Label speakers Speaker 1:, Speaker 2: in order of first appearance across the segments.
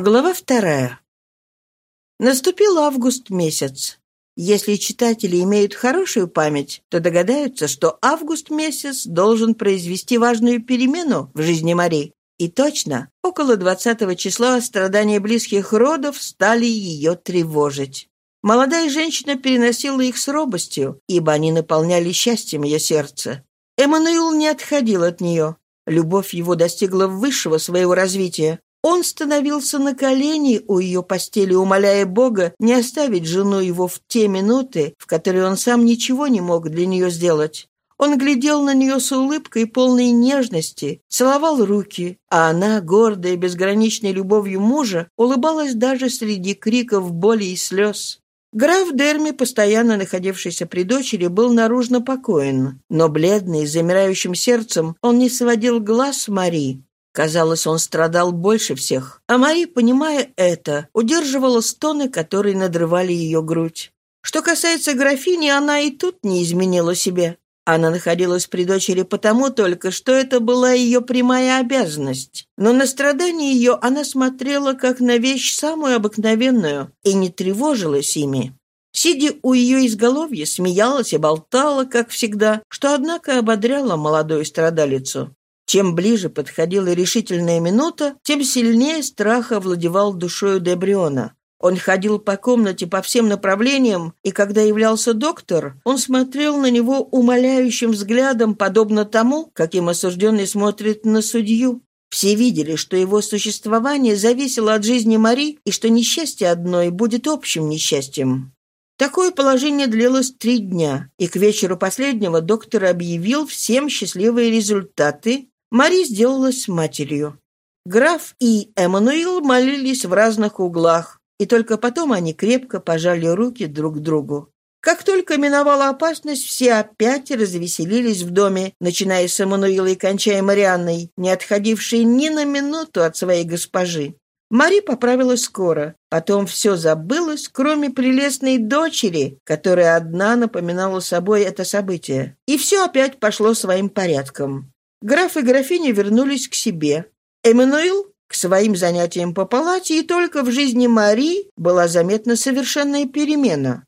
Speaker 1: Глава вторая. Наступил август месяц. Если читатели имеют хорошую память, то догадаются, что август месяц должен произвести важную перемену в жизни Мари. И точно, около 20 числа страдания близких родов стали ее тревожить. Молодая женщина переносила их с робостью, ибо они наполняли счастьем ее сердце. Эммануил не отходил от нее. Любовь его достигла высшего своего развития. Он становился на колени у ее постели, умоляя Бога не оставить жену его в те минуты, в которые он сам ничего не мог для нее сделать. Он глядел на нее с улыбкой, полной нежности, целовал руки, а она, гордая безграничной любовью мужа, улыбалась даже среди криков боли и слез. Граф Дерми, постоянно находившийся при дочери, был наружно покоен, но бледный, с замирающим сердцем, он не сводил глаз с Мари. Казалось, он страдал больше всех. А Мари, понимая это, удерживала стоны, которые надрывали ее грудь. Что касается графини, она и тут не изменила себе. Она находилась при дочери потому только, что это была ее прямая обязанность. Но на страдания ее она смотрела как на вещь самую обыкновенную и не тревожилась ими. Сидя у ее изголовья, смеялась и болтала, как всегда, что, однако, ободряла молодую страдалицу. Чем ближе подходила решительная минута, тем сильнее страх овладевал душою Дебриона. Он ходил по комнате по всем направлениям, и когда являлся доктор, он смотрел на него умоляющим взглядом, подобно тому, каким осужденный смотрит на судью. Все видели, что его существование зависело от жизни Мари, и что несчастье одной будет общим несчастьем. Такое положение длилось три дня, и к вечеру последнего доктор объявил всем счастливые результаты, Мари сделалась матерью. Граф и Эммануил молились в разных углах, и только потом они крепко пожали руки друг другу. Как только миновала опасность, все опять развеселились в доме, начиная с Эммануила и кончая Марианной, не отходившей ни на минуту от своей госпожи. Мари поправилась скоро. Потом все забылось, кроме прелестной дочери, которая одна напоминала собой это событие. И все опять пошло своим порядком. Граф и графиня вернулись к себе. Эммануил к своим занятиям по палате, и только в жизни Мари была заметна совершенная перемена.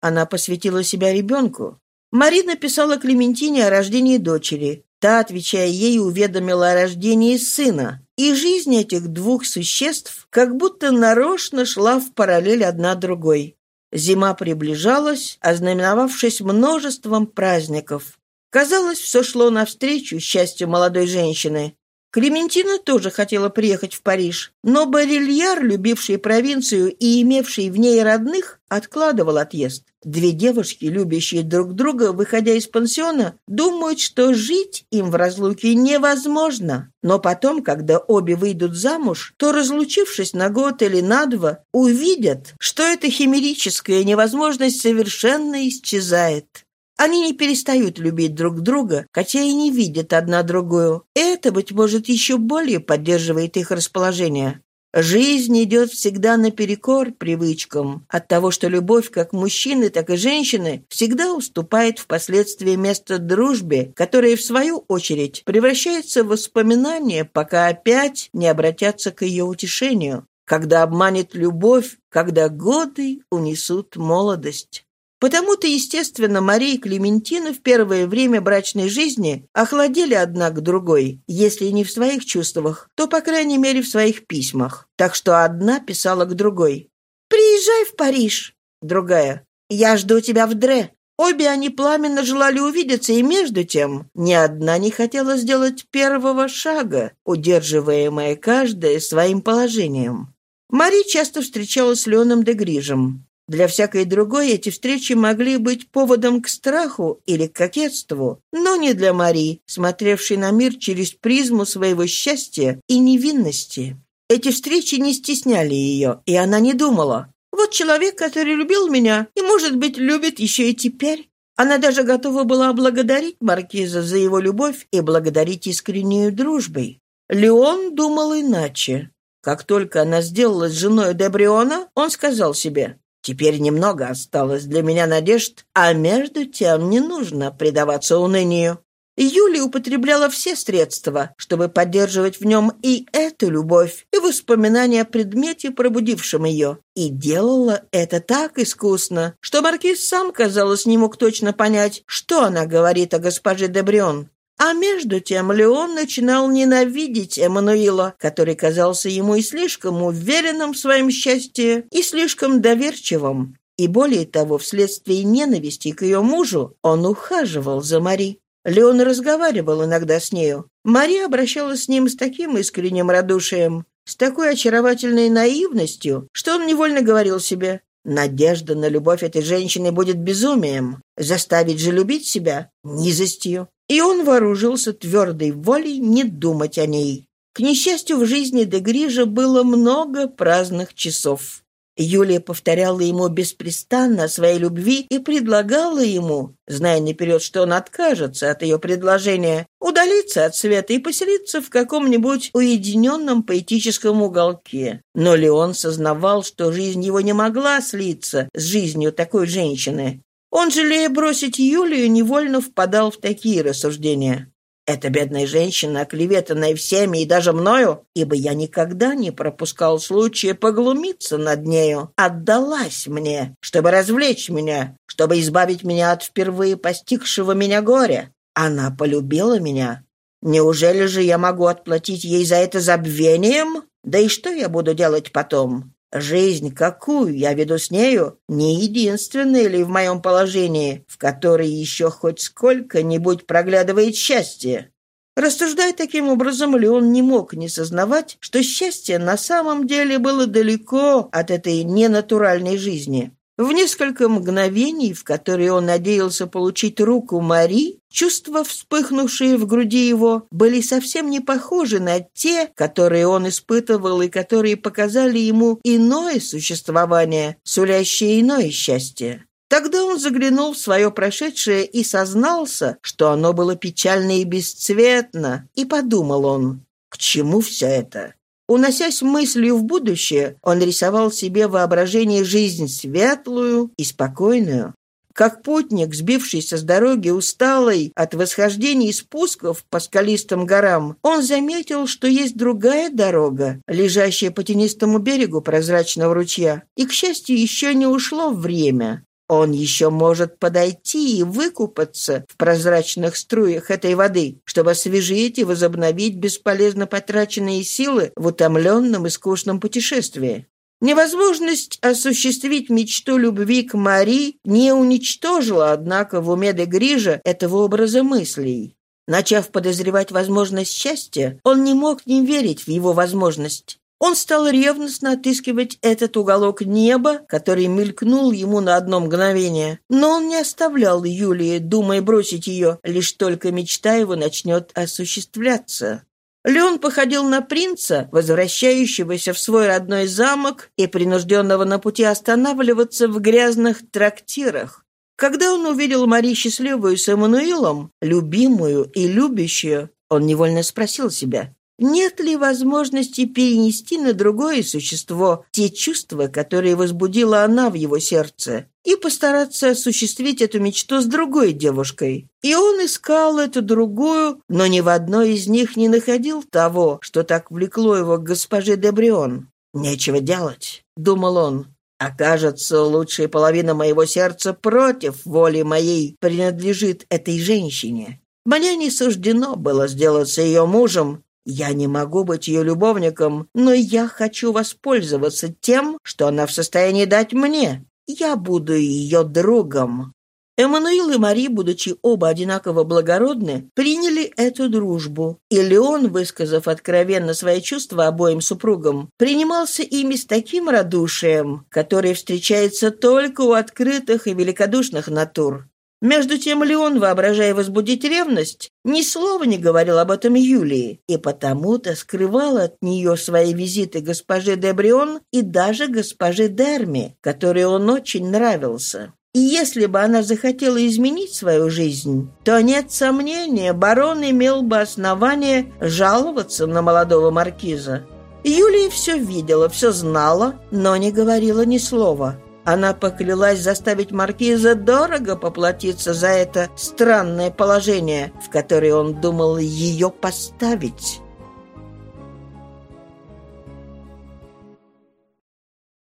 Speaker 1: Она посвятила себя ребенку. Мари написала Клементине о рождении дочери. Та, отвечая ей, уведомила о рождении сына. И жизнь этих двух существ как будто нарочно шла в параллель одна другой. Зима приближалась, ознаменовавшись множеством праздников. Казалось, все шло навстречу счастью молодой женщины. Клементина тоже хотела приехать в Париж, но Барильяр, любивший провинцию и имевший в ней родных, откладывал отъезд. Две девушки, любящие друг друга, выходя из пансиона, думают, что жить им в разлуке невозможно. Но потом, когда обе выйдут замуж, то, разлучившись на год или на два, увидят, что эта химерическая невозможность совершенно исчезает. Они не перестают любить друг друга, хотя и не видят одна другую. Это, быть может, еще более поддерживает их расположение. Жизнь идет всегда наперекор привычкам, от того, что любовь как мужчины, так и женщины всегда уступает впоследствии место дружбе, которая, в свою очередь, превращается в воспоминание, пока опять не обратятся к ее утешению, когда обманет любовь, когда годы унесут молодость. Потому-то, естественно, Мария и Клементина в первое время брачной жизни охладели одна к другой, если не в своих чувствах, то, по крайней мере, в своих письмах. Так что одна писала к другой. «Приезжай в Париж!» Другая. «Я жду тебя в Дре!» Обе они пламенно желали увидеться, и между тем ни одна не хотела сделать первого шага, удерживаемая каждая своим положением. Мари часто встречалась с Леоном де Грижем. Для всякой другой эти встречи могли быть поводом к страху или к кокетству, но не для Мари, смотревшей на мир через призму своего счастья и невинности. Эти встречи не стесняли ее, и она не думала. «Вот человек, который любил меня и, может быть, любит еще и теперь». Она даже готова была благодарить Маркиза за его любовь и благодарить искреннюю дружбой. Леон думал иначе. Как только она сделалась женой Дебриона, он сказал себе, Теперь немного осталось для меня надежд, а между тем не нужно предаваться унынию. Юлия употребляла все средства, чтобы поддерживать в нем и эту любовь, и воспоминания о предмете, пробудившем ее. И делала это так искусно, что маркиз сам, казалось, не мог точно понять, что она говорит о госпоже Дебрион. А между тем Леон начинал ненавидеть Эммануила, который казался ему и слишком уверенным в своем счастье, и слишком доверчивым. И более того, вследствие ненависти к ее мужу, он ухаживал за Мари. Леон разговаривал иногда с нею. Мария обращалась с ним с таким искренним радушием, с такой очаровательной наивностью, что он невольно говорил себе «Надежда на любовь этой женщины будет безумием, заставить же любить себя — низостью». И он вооружился твердой волей не думать о ней. К несчастью, в жизни Дегрижа было много праздных часов. Юлия повторяла ему беспрестанно о своей любви и предлагала ему, зная наперед, что он откажется от ее предложения, удалиться от света и поселиться в каком-нибудь уединенном поэтическом уголке. Но Леон сознавал, что жизнь его не могла слиться с жизнью такой женщины. Он, жалея бросить Юлию, невольно впадал в такие рассуждения. Эта бедная женщина, оклеветанная всеми и даже мною, ибо я никогда не пропускал случая поглумиться над нею, отдалась мне, чтобы развлечь меня, чтобы избавить меня от впервые постигшего меня горя. Она полюбила меня. Неужели же я могу отплатить ей за это забвением? Да и что я буду делать потом? Жизнь, какую я веду с нею, не единственная ли в моем положении, в которой еще хоть сколько-нибудь проглядывает счастье? Рассуждая таким образом, Леон не мог не сознавать, что счастье на самом деле было далеко от этой ненатуральной жизни. В несколько мгновений, в которые он надеялся получить руку Мари, чувства, вспыхнувшие в груди его, были совсем не похожи на те, которые он испытывал и которые показали ему иное существование, сулящее иное счастье. Тогда он заглянул в свое прошедшее и сознался, что оно было печально и бесцветно, и подумал он, к чему все это? Уносясь мыслью в будущее, он рисовал себе воображение жизнь светлую и спокойную. Как путник, сбившийся с дороги, усталый от восхождений и спусков по скалистым горам, он заметил, что есть другая дорога, лежащая по тенистому берегу прозрачного ручья, и, к счастью, еще не ушло время. Он еще может подойти и выкупаться в прозрачных струях этой воды, чтобы освежить и возобновить бесполезно потраченные силы в утомленном и скучном путешествии. Невозможность осуществить мечту любви к Мари не уничтожила, однако, в уме де Грижа этого образа мыслей. Начав подозревать возможность счастья, он не мог не верить в его возможность. Он стал ревностно отыскивать этот уголок неба, который мелькнул ему на одно мгновение. Но он не оставлял Юлии, думая бросить ее, лишь только мечта его начнет осуществляться. Леон походил на принца, возвращающегося в свой родной замок и принужденного на пути останавливаться в грязных трактирах. Когда он увидел Мари счастливую с Эммануилом, любимую и любящую, он невольно спросил себя, нет ли возможности перенести на другое существо те чувства, которые возбудила она в его сердце, и постараться осуществить эту мечту с другой девушкой? И он искал эту другую, но ни в одной из них не находил того, что так влекло его к госпоже Дебрион. «Нечего делать», — думал он. «Окажется, лучшая половина моего сердца против воли моей принадлежит этой женщине». Мне не суждено было сделаться ее мужем, я не могу быть ее любовником, но я хочу воспользоваться тем, что она в состоянии дать мне. Я буду ее другом». Эммануил и Мари, будучи оба одинаково благородны, приняли эту дружбу. И Леон, высказав откровенно свои чувства обоим супругам, принимался ими с таким радушием, которое встречается только у открытых и великодушных натур. Между тем Леон, воображая возбудить ревность, ни слова не говорил об этом Юлии, и потому-то скрывал от нее свои визиты госпоже Дебрион и даже госпоже Дерми, которой он очень нравился. И если бы она захотела изменить свою жизнь, то нет сомнения, барон имел бы основание жаловаться на молодого маркиза. Юлия все видела, все знала, но не говорила ни слова. Она поклялась заставить маркиза дорого поплатиться за это странное положение, в которое он думал ее поставить.